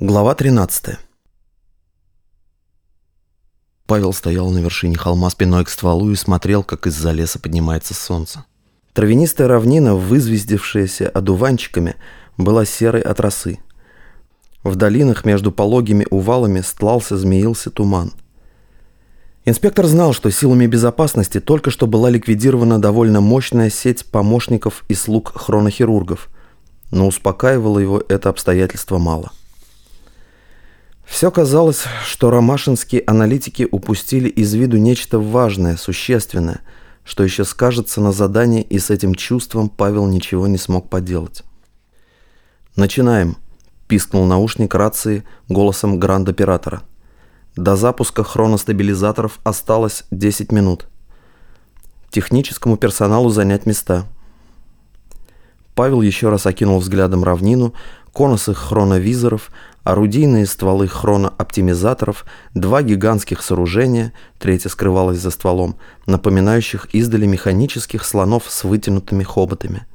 Глава 13 Павел стоял на вершине холма спиной к стволу и смотрел, как из-за леса поднимается солнце. Травянистая равнина, вызвездившаяся одуванчиками, была серой от росы. В долинах между пологими увалами стлался, змеился туман. Инспектор знал, что силами безопасности только что была ликвидирована довольно мощная сеть помощников и слуг хронохирургов, но успокаивало его это обстоятельство мало. Все казалось, что ромашинские аналитики упустили из виду нечто важное, существенное, что еще скажется на задании, и с этим чувством Павел ничего не смог поделать. «Начинаем», – пискнул наушник рации голосом гранд-оператора. До запуска хроностабилизаторов осталось 10 минут. Техническому персоналу занять места. Павел еще раз окинул взглядом равнину, конусы хроновизоров, орудийные стволы хронооптимизаторов, два гигантских сооружения, третье скрывалось за стволом, напоминающих издали механических слонов с вытянутыми хоботами.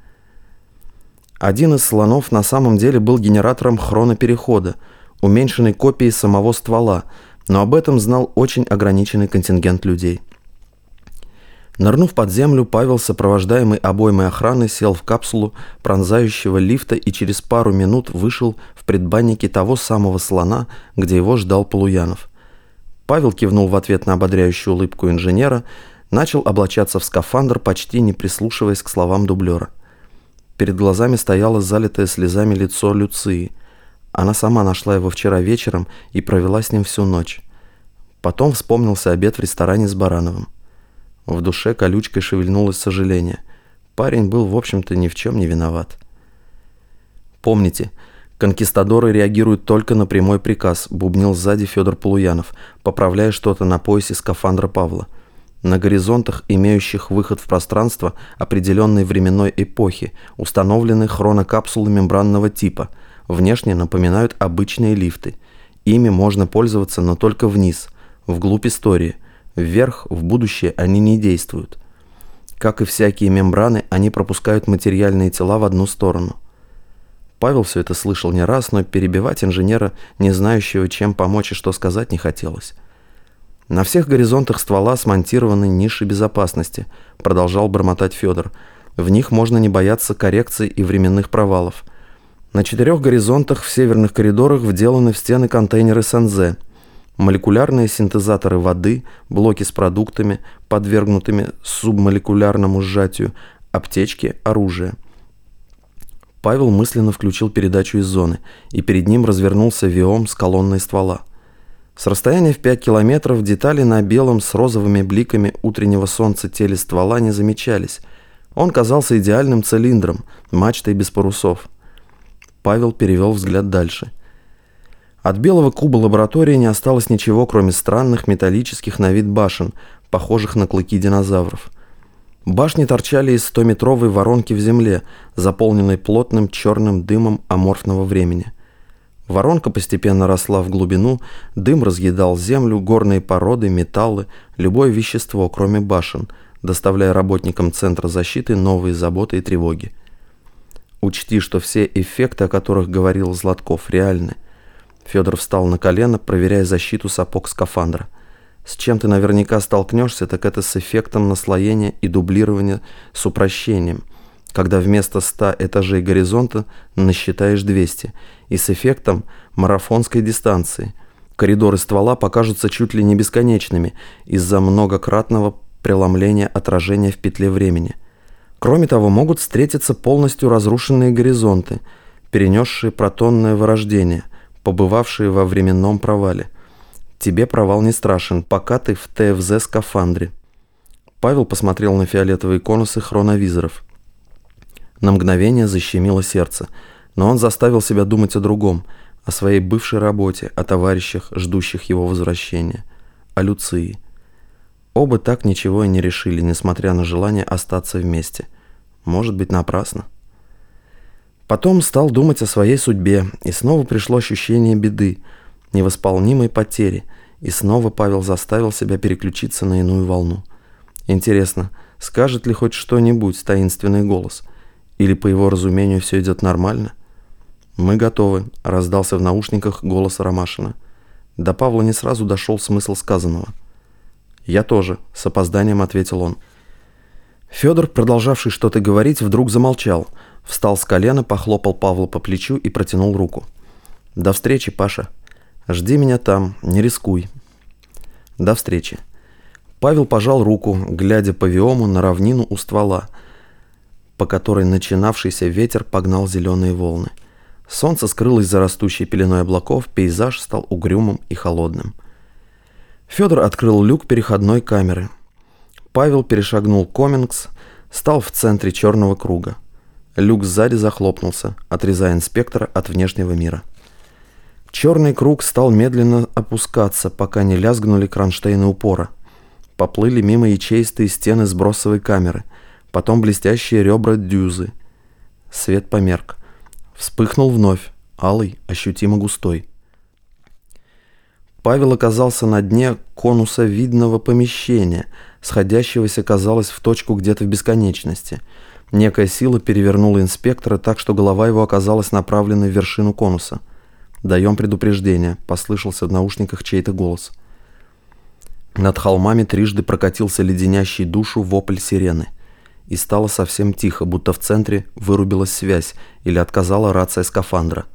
Один из слонов на самом деле был генератором хроноперехода, уменьшенной копией самого ствола, но об этом знал очень ограниченный контингент людей. Нырнув под землю, Павел, сопровождаемый обоймой охраны, сел в капсулу пронзающего лифта и через пару минут вышел в предбаннике того самого слона, где его ждал Полуянов. Павел кивнул в ответ на ободряющую улыбку инженера, начал облачаться в скафандр, почти не прислушиваясь к словам дублера. Перед глазами стояло залитое слезами лицо Люции. Она сама нашла его вчера вечером и провела с ним всю ночь. Потом вспомнился обед в ресторане с Барановым. В душе колючкой шевельнулось сожаление. Парень был, в общем-то, ни в чем не виноват. Помните, конкистадоры реагируют только на прямой приказ, бубнил сзади Федор Полуянов, поправляя что-то на поясе скафандра Павла. На горизонтах, имеющих выход в пространство определенной временной эпохи, установлены хронокапсулы мембранного типа, внешне напоминают обычные лифты. Ими можно пользоваться, но только вниз, вглубь истории – Вверх, в будущее они не действуют. Как и всякие мембраны, они пропускают материальные тела в одну сторону. Павел все это слышал не раз, но перебивать инженера, не знающего, чем помочь и что сказать, не хотелось. На всех горизонтах ствола смонтированы ниши безопасности, продолжал бормотать Федор. В них можно не бояться коррекций и временных провалов. На четырех горизонтах в северных коридорах вделаны в стены контейнеры СНЗ – молекулярные синтезаторы воды, блоки с продуктами, подвергнутыми субмолекулярному сжатию, аптечки, оружие. Павел мысленно включил передачу из зоны, и перед ним развернулся виом с колонной ствола. С расстояния в 5 километров детали на белом с розовыми бликами утреннего солнца теле ствола не замечались. Он казался идеальным цилиндром, мачтой без парусов. Павел перевел взгляд дальше. От белого куба лаборатории не осталось ничего, кроме странных металлических на вид башен, похожих на клыки динозавров. Башни торчали из 100-метровой воронки в земле, заполненной плотным черным дымом аморфного времени. Воронка постепенно росла в глубину, дым разъедал землю, горные породы, металлы, любое вещество, кроме башен, доставляя работникам Центра защиты новые заботы и тревоги. Учти, что все эффекты, о которых говорил Златков, реальны – Федор встал на колено, проверяя защиту сапог скафандра. С чем ты наверняка столкнешься, так это с эффектом наслоения и дублирования с упрощением, когда вместо 100 этажей горизонта насчитаешь 200, и с эффектом марафонской дистанции. Коридоры ствола покажутся чуть ли не бесконечными из-за многократного преломления отражения в петле времени. Кроме того, могут встретиться полностью разрушенные горизонты, перенесшие протонное вырождение – побывавшие во временном провале. Тебе провал не страшен, пока ты в ТФЗ-скафандре. Павел посмотрел на фиолетовые конусы хроновизоров. На мгновение защемило сердце, но он заставил себя думать о другом, о своей бывшей работе, о товарищах, ждущих его возвращения, о Люции. Оба так ничего и не решили, несмотря на желание остаться вместе. Может быть, напрасно. Потом стал думать о своей судьбе, и снова пришло ощущение беды, невосполнимой потери, и снова Павел заставил себя переключиться на иную волну. Интересно, скажет ли хоть что-нибудь таинственный голос? Или, по его разумению, все идет нормально? «Мы готовы», — раздался в наушниках голос Ромашина. До Павла не сразу дошел смысл сказанного. «Я тоже», — с опозданием ответил он. Федор, продолжавший что-то говорить, вдруг замолчал, встал с колена, похлопал Павла по плечу и протянул руку. «До встречи, Паша. Жди меня там, не рискуй». «До встречи». Павел пожал руку, глядя по Виому на равнину у ствола, по которой начинавшийся ветер погнал зеленые волны. Солнце скрылось за растущей пеленой облаков, пейзаж стал угрюмым и холодным. Федор открыл люк переходной камеры. Павел перешагнул комингс, стал в центре черного круга. Люк сзади захлопнулся, отрезая инспектора от внешнего мира. Черный круг стал медленно опускаться, пока не лязгнули кронштейны упора. Поплыли мимо ячеистые стены сбросовой камеры, потом блестящие ребра дюзы. Свет померк. Вспыхнул вновь, алый, ощутимо густой. Павел оказался на дне конуса видного помещения, сходящегося, казалось, в точку где-то в бесконечности. Некая сила перевернула инспектора так, что голова его оказалась направлена в вершину конуса. «Даем предупреждение», — послышался в наушниках чей-то голос. Над холмами трижды прокатился леденящий душу вопль сирены и стало совсем тихо, будто в центре вырубилась связь или отказала рация скафандра.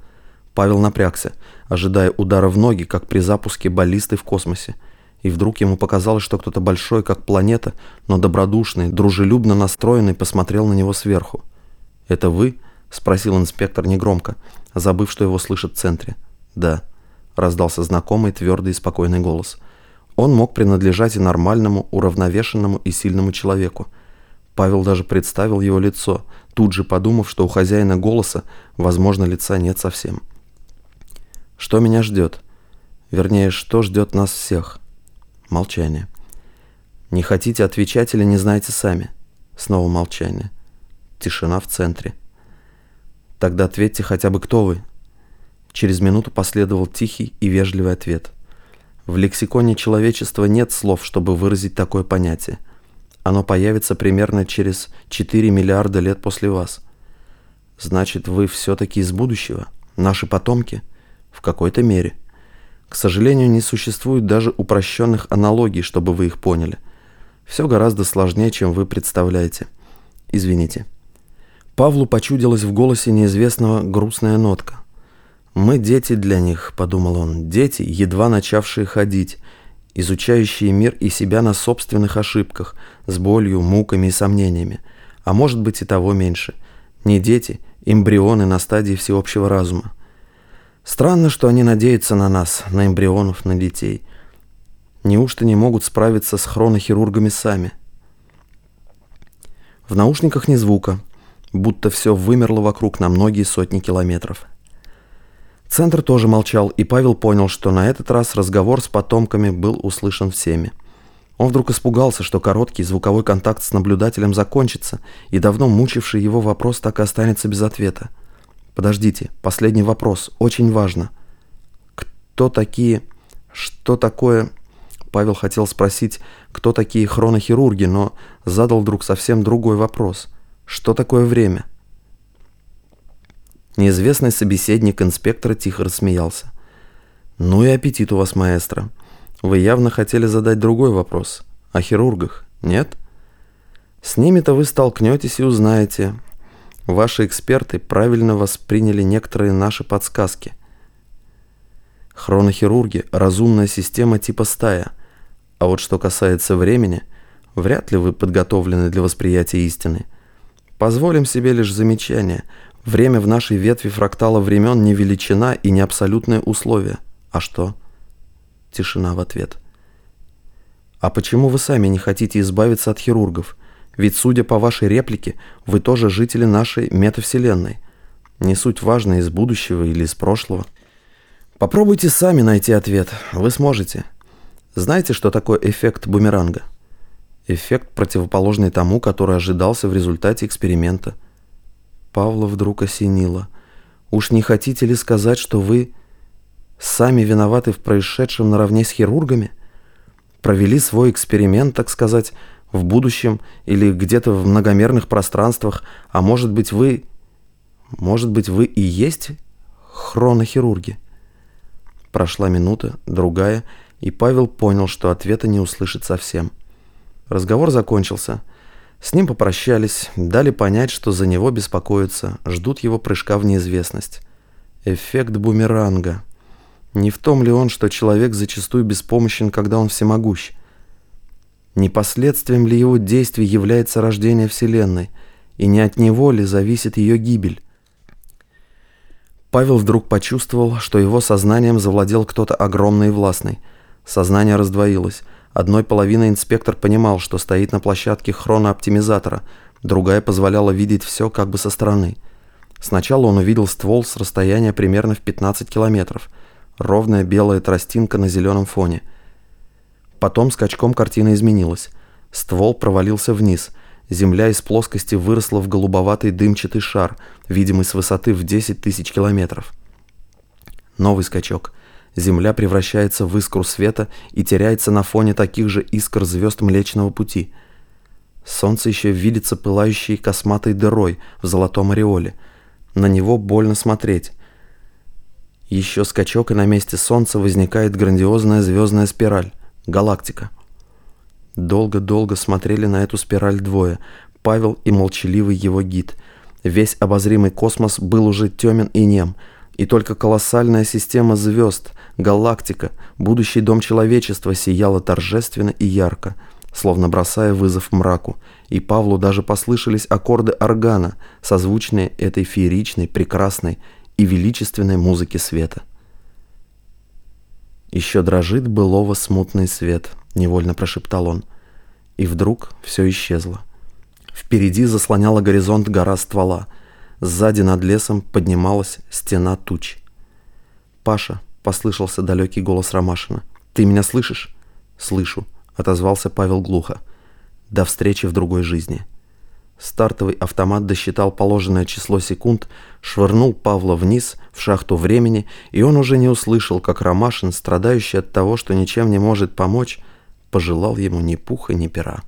Павел напрягся, ожидая удара в ноги, как при запуске баллисты в космосе. И вдруг ему показалось, что кто-то большой, как планета, но добродушный, дружелюбно настроенный, посмотрел на него сверху. «Это вы?» – спросил инспектор негромко, забыв, что его слышат в центре. «Да», – раздался знакомый, твердый и спокойный голос. Он мог принадлежать и нормальному, уравновешенному и сильному человеку – Павел даже представил его лицо, тут же подумав, что у хозяина голоса, возможно, лица нет совсем. Что меня ждет? Вернее, что ждет нас всех? Молчание. Не хотите отвечать или не знаете сами? Снова молчание. Тишина в центре. Тогда ответьте хотя бы, кто вы. Через минуту последовал тихий и вежливый ответ. В лексиконе человечества нет слов, чтобы выразить такое понятие – оно появится примерно через 4 миллиарда лет после вас. Значит, вы все-таки из будущего? Наши потомки? В какой-то мере. К сожалению, не существует даже упрощенных аналогий, чтобы вы их поняли. Все гораздо сложнее, чем вы представляете. Извините. Павлу почудилась в голосе неизвестного грустная нотка. «Мы дети для них», — подумал он, — «дети, едва начавшие ходить, изучающие мир и себя на собственных ошибках, с болью, муками и сомнениями. А может быть и того меньше. Не дети, эмбрионы на стадии всеобщего разума. Странно, что они надеются на нас, на эмбрионов, на детей. Неужто не могут справиться с хронохирургами сами? В наушниках ни звука, будто все вымерло вокруг на многие сотни километров. Центр тоже молчал, и Павел понял, что на этот раз разговор с потомками был услышан всеми. Он вдруг испугался, что короткий звуковой контакт с наблюдателем закончится, и давно мучивший его вопрос так и останется без ответа. «Подождите, последний вопрос, очень важно. Кто такие... Что такое...» Павел хотел спросить, кто такие хронохирурги, но задал вдруг совсем другой вопрос. «Что такое время?» Неизвестный собеседник инспектора тихо рассмеялся. «Ну и аппетит у вас, маэстро. Вы явно хотели задать другой вопрос. О хирургах, нет?» «С ними-то вы столкнетесь и узнаете. Ваши эксперты правильно восприняли некоторые наши подсказки. Хронохирурги – разумная система типа стая. А вот что касается времени, вряд ли вы подготовлены для восприятия истины. Позволим себе лишь замечание – Время в нашей ветви фрактала времен не величина и не абсолютное условие. А что? Тишина в ответ. А почему вы сами не хотите избавиться от хирургов? Ведь, судя по вашей реплике, вы тоже жители нашей метавселенной. Не суть важно, из будущего или из прошлого. Попробуйте сами найти ответ. Вы сможете. Знаете, что такое эффект бумеранга? Эффект, противоположный тому, который ожидался в результате эксперимента – Павла вдруг осенило. «Уж не хотите ли сказать, что вы сами виноваты в происшедшем наравне с хирургами? Провели свой эксперимент, так сказать, в будущем или где-то в многомерных пространствах, а может быть вы... Может быть вы и есть хронохирурги. Прошла минута, другая, и Павел понял, что ответа не услышит совсем. Разговор закончился. С ним попрощались, дали понять, что за него беспокоятся, ждут его прыжка в неизвестность. Эффект бумеранга. Не в том ли он, что человек зачастую беспомощен, когда он всемогущ? Не последствием ли его действий является рождение Вселенной, и не от него ли зависит ее гибель? Павел вдруг почувствовал, что его сознанием завладел кто-то огромный и властный. Сознание раздвоилось. Одной половиной инспектор понимал, что стоит на площадке хронооптимизатора, другая позволяла видеть все как бы со стороны. Сначала он увидел ствол с расстояния примерно в 15 километров. Ровная белая тростинка на зеленом фоне. Потом скачком картина изменилась. Ствол провалился вниз – Земля из плоскости выросла в голубоватый дымчатый шар, видимый с высоты в 10 тысяч километров. Новый скачок. Земля превращается в искру света и теряется на фоне таких же искр звезд Млечного Пути. Солнце еще видится пылающей косматой дырой в золотом ореоле. На него больно смотреть. Еще скачок, и на месте Солнца возникает грандиозная звездная спираль – галактика – Долго-долго смотрели на эту спираль двое, Павел и молчаливый его гид. Весь обозримый космос был уже темен и нем, и только колоссальная система звезд, галактика, будущий дом человечества сияла торжественно и ярко, словно бросая вызов мраку, и Павлу даже послышались аккорды органа, созвучные этой фееричной, прекрасной и величественной музыке света. Еще дрожит былого смутный свет —— невольно прошептал он. И вдруг все исчезло. Впереди заслоняла горизонт гора ствола. Сзади над лесом поднималась стена туч. «Паша», — послышался далекий голос Ромашина, — «ты меня слышишь?» «Слышу», — отозвался Павел глухо. «До встречи в другой жизни». Стартовый автомат досчитал положенное число секунд, швырнул Павла вниз, в шахту времени, и он уже не услышал, как Ромашин, страдающий от того, что ничем не может помочь, пожелал ему ни пуха, ни пера.